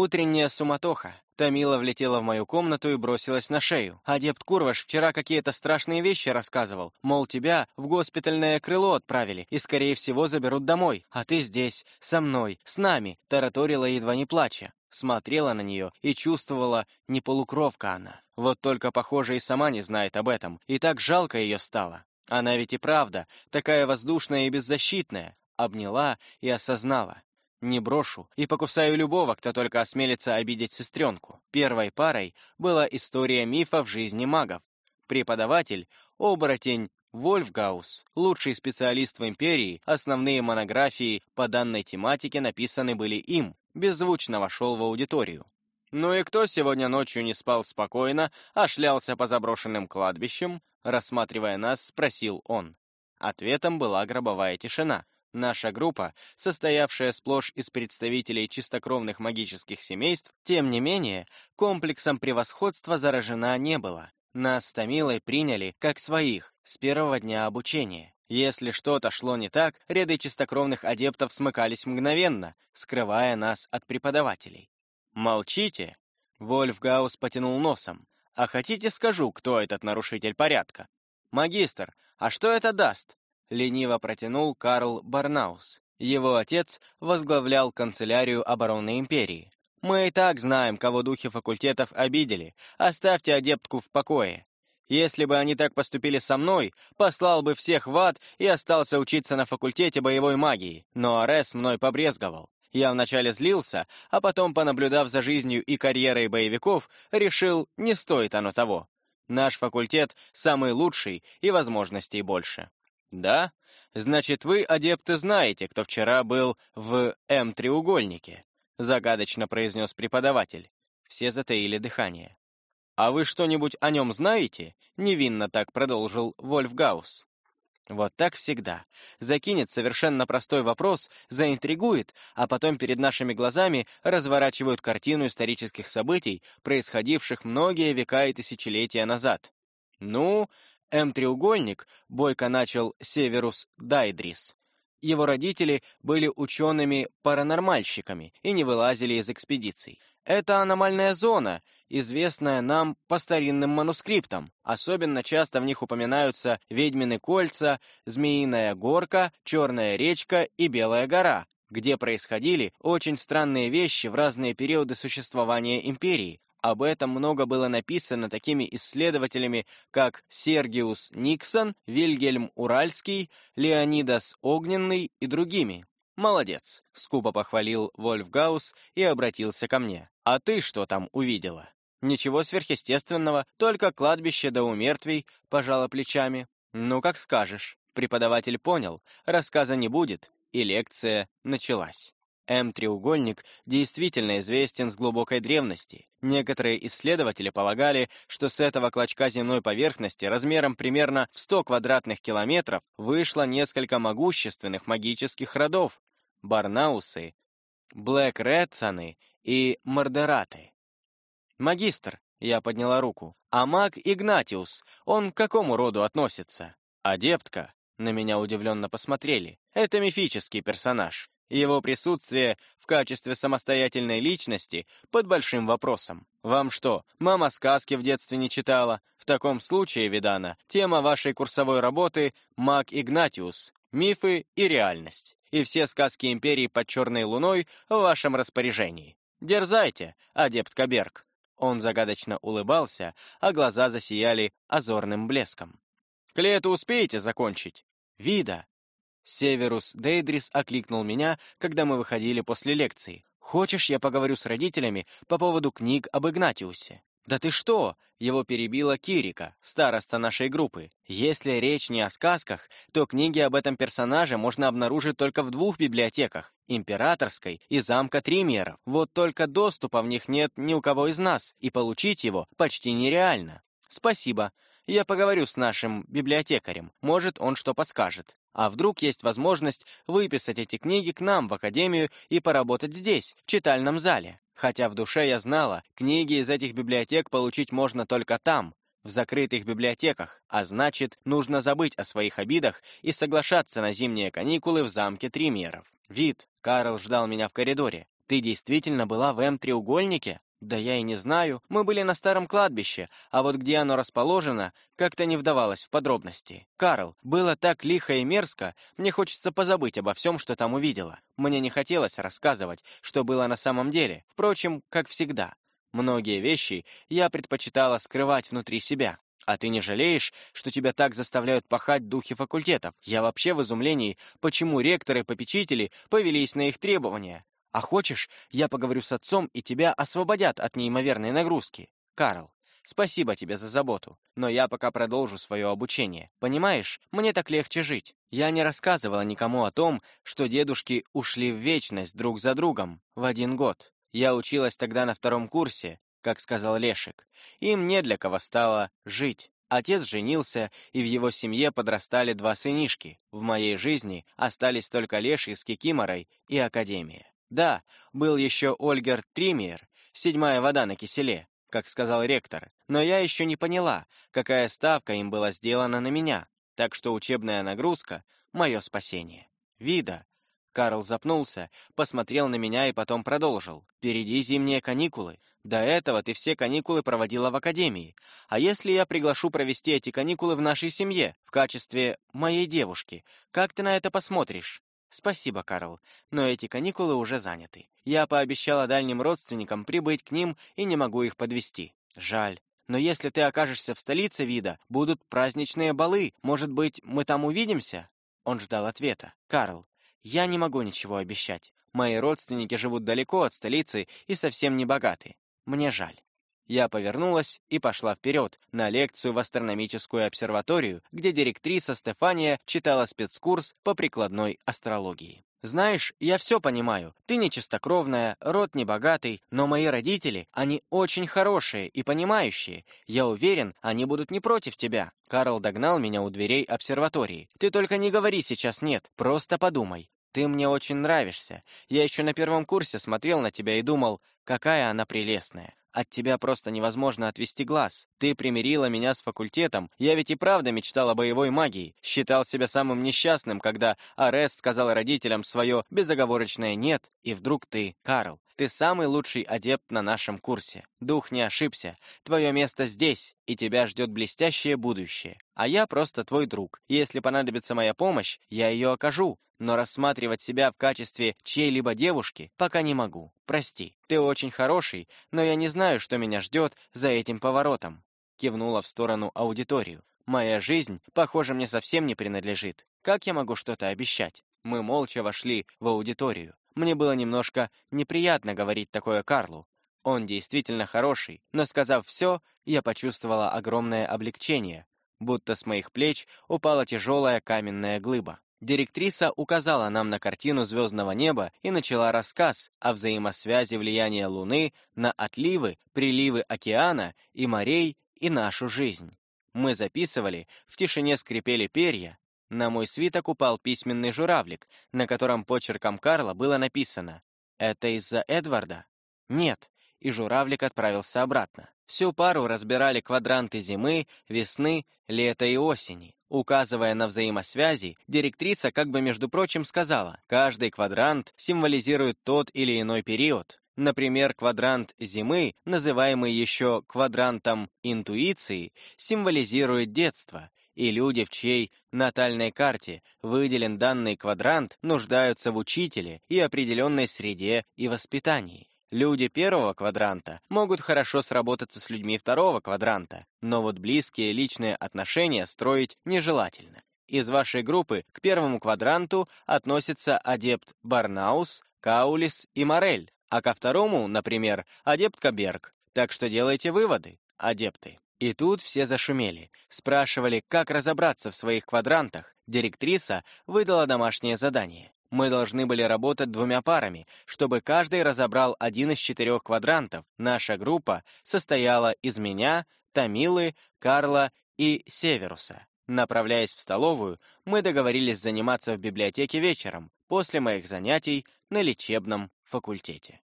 Утренняя суматоха. Тамила влетела в мою комнату и бросилась на шею. Адепт Курваш вчера какие-то страшные вещи рассказывал. Мол, тебя в госпитальное крыло отправили и, скорее всего, заберут домой. А ты здесь, со мной, с нами, тараторила едва не плача. Смотрела на нее и чувствовала, не полукровка она. Вот только, похоже, и сама не знает об этом. И так жалко ее стало. Она ведь и правда, такая воздушная и беззащитная. Обняла и осознала. Не брошу и покусаю любого, кто только осмелится обидеть сестренку. Первой парой была история мифа в жизни магов. Преподаватель — оборотень Вольфгаус, лучший специалист в империи, основные монографии по данной тематике написаны были им, беззвучно вошел в аудиторию. «Ну и кто сегодня ночью не спал спокойно, а шлялся по заброшенным кладбищам?» Рассматривая нас, спросил он. Ответом была гробовая тишина — Наша группа, состоявшая сплошь из представителей чистокровных магических семейств, тем не менее, комплексом превосходства заражена не была. Нас с Томилой приняли как своих с первого дня обучения. Если что-то шло не так, ряды чистокровных адептов смыкались мгновенно, скрывая нас от преподавателей. «Молчите!» Вольфгаус потянул носом. «А хотите скажу, кто этот нарушитель порядка?» «Магистр, а что это даст?» Лениво протянул Карл Барнаус. Его отец возглавлял канцелярию обороны империи. «Мы и так знаем, кого духи факультетов обидели. Оставьте адептку в покое. Если бы они так поступили со мной, послал бы всех в ад и остался учиться на факультете боевой магии. Но Арес мной побрезговал. Я вначале злился, а потом, понаблюдав за жизнью и карьерой боевиков, решил, не стоит оно того. Наш факультет самый лучший и возможностей больше. «Да? Значит, вы, адепты, знаете, кто вчера был в М-треугольнике», загадочно произнес преподаватель. Все затаили дыхание. «А вы что-нибудь о нем знаете?» невинно так продолжил Вольфгаус. Вот так всегда. Закинет совершенно простой вопрос, заинтригует, а потом перед нашими глазами разворачивают картину исторических событий, происходивших многие века и тысячелетия назад. Ну, М-треугольник бойко начал Северус Дайдрис. Его родители были учеными-паранормальщиками и не вылазили из экспедиций. Это аномальная зона, известная нам по старинным манускриптам. Особенно часто в них упоминаются ведьмины кольца, змеиная горка, черная речка и белая гора, где происходили очень странные вещи в разные периоды существования империи, об этом много было написано такими исследователями, как Сергиус Никсон, Вильгельм Уральский, Леонидас Огненный и другими. «Молодец», — скупо похвалил Вольфгаус и обратился ко мне. «А ты что там увидела?» «Ничего сверхъестественного, только кладбище да умертвий», — пожала плечами. «Ну, как скажешь». Преподаватель понял, рассказа не будет, и лекция началась. М-треугольник действительно известен с глубокой древности. Некоторые исследователи полагали, что с этого клочка земной поверхности размером примерно в 100 квадратных километров вышло несколько могущественных магических родов — Барнаусы, Блэк-Редсоны и Мордераты. «Магистр», — я подняла руку, — «а маг Игнатиус, он к какому роду относится?» «Адептка», — на меня удивленно посмотрели, — «это мифический персонаж». Его присутствие в качестве самостоятельной личности под большим вопросом. Вам что, мама сказки в детстве не читала? В таком случае, Видана, тема вашей курсовой работы «Маг Игнатиус. Мифы и реальность». И все сказки империи под черной луной в вашем распоряжении. Дерзайте, адепт Каберг. Он загадочно улыбался, а глаза засияли озорным блеском. «К лету успеете закончить?» «Вида, Северус Дейдрис окликнул меня, когда мы выходили после лекции. «Хочешь, я поговорю с родителями по поводу книг об Игнатиусе?» «Да ты что?» — его перебила Кирика, староста нашей группы. «Если речь не о сказках, то книги об этом персонаже можно обнаружить только в двух библиотеках — Императорской и Замка Тримьеров. Вот только доступа в них нет ни у кого из нас, и получить его почти нереально». «Спасибо. Я поговорю с нашим библиотекарем. Может, он что подскажет». А вдруг есть возможность выписать эти книги к нам в академию и поработать здесь, в читальном зале? Хотя в душе я знала, книги из этих библиотек получить можно только там, в закрытых библиотеках, а значит, нужно забыть о своих обидах и соглашаться на зимние каникулы в замке Тримьеров. Вид, Карл ждал меня в коридоре. Ты действительно была в М-треугольнике? Да я и не знаю. Мы были на старом кладбище, а вот где оно расположено, как-то не вдавалось в подробности. Карл, было так лихо и мерзко, мне хочется позабыть обо всем, что там увидела. Мне не хотелось рассказывать, что было на самом деле. Впрочем, как всегда. Многие вещи я предпочитала скрывать внутри себя. А ты не жалеешь, что тебя так заставляют пахать духи факультетов? Я вообще в изумлении, почему ректоры и попечители повелись на их требования. А хочешь, я поговорю с отцом, и тебя освободят от неимоверной нагрузки? Карл, спасибо тебе за заботу, но я пока продолжу свое обучение. Понимаешь, мне так легче жить. Я не рассказывала никому о том, что дедушки ушли в вечность друг за другом в один год. Я училась тогда на втором курсе, как сказал Лешек. Им не для кого стало жить. Отец женился, и в его семье подрастали два сынишки. В моей жизни остались только Леший с Кикиморой и Академия. Да, был еще Ольгер Триммер, седьмая вода на киселе, как сказал ректор, но я еще не поняла, какая ставка им была сделана на меня, так что учебная нагрузка — мое спасение. Вида, Карл запнулся, посмотрел на меня и потом продолжил. «Впереди зимние каникулы. До этого ты все каникулы проводила в академии. А если я приглашу провести эти каникулы в нашей семье, в качестве моей девушки, как ты на это посмотришь?» «Спасибо, Карл, но эти каникулы уже заняты. Я пообещала дальним родственникам прибыть к ним и не могу их подвести. Жаль. Но если ты окажешься в столице вида, будут праздничные балы. Может быть, мы там увидимся?» Он ждал ответа. «Карл, я не могу ничего обещать. Мои родственники живут далеко от столицы и совсем не богаты. Мне жаль. Я повернулась и пошла вперед, на лекцию в астрономическую обсерваторию, где директриса Стефания читала спецкурс по прикладной астрологии. «Знаешь, я все понимаю. Ты не чистокровная, род небогатый, но мои родители, они очень хорошие и понимающие. Я уверен, они будут не против тебя». Карл догнал меня у дверей обсерватории. «Ты только не говори сейчас «нет», просто подумай. Ты мне очень нравишься. Я еще на первом курсе смотрел на тебя и думал, какая она прелестная. От тебя просто невозможно отвести глаз. Ты примирила меня с факультетом. Я ведь и правда мечтал о боевой магии. Считал себя самым несчастным, когда Арест сказал родителям свое безоговорочное «нет», и вдруг ты, Карл. Ты самый лучший адепт на нашем курсе. Дух не ошибся. Твое место здесь, и тебя ждет блестящее будущее. А я просто твой друг. Если понадобится моя помощь, я ее окажу но рассматривать себя в качестве чьей-либо девушки пока не могу. Прости, ты очень хороший, но я не знаю, что меня ждет за этим поворотом». Кивнула в сторону аудиторию. «Моя жизнь, похоже, мне совсем не принадлежит. Как я могу что-то обещать?» Мы молча вошли в аудиторию. Мне было немножко неприятно говорить такое Карлу. Он действительно хороший, но сказав все, я почувствовала огромное облегчение, будто с моих плеч упала тяжелая каменная глыба. Директриса указала нам на картину звездного неба и начала рассказ о взаимосвязи влияния Луны на отливы, приливы океана и морей и нашу жизнь. Мы записывали, в тишине скрипели перья. На мой свиток упал письменный журавлик, на котором почерком Карла было написано «Это из-за Эдварда?» «Нет», и журавлик отправился обратно. Всю пару разбирали квадранты зимы, весны, лета и осени. Указывая на взаимосвязи, директриса как бы, между прочим, сказала, каждый квадрант символизирует тот или иной период. Например, квадрант зимы, называемый еще квадрантом интуиции, символизирует детство, и люди, в чьей натальной карте выделен данный квадрант, нуждаются в учителе и определенной среде и воспитании. Люди первого квадранта могут хорошо сработаться с людьми второго квадранта, но вот близкие личные отношения строить нежелательно. Из вашей группы к первому квадранту относятся адепт Барнаус, Каулис и Морель, а ко второму, например, адепт Каберг. Так что делайте выводы, адепты. И тут все зашумели, спрашивали, как разобраться в своих квадрантах. Директриса выдала домашнее задание. Мы должны были работать двумя парами, чтобы каждый разобрал один из четырех квадрантов. Наша группа состояла из меня, Тамилы, Карла и Северуса. Направляясь в столовую, мы договорились заниматься в библиотеке вечером, после моих занятий на лечебном факультете.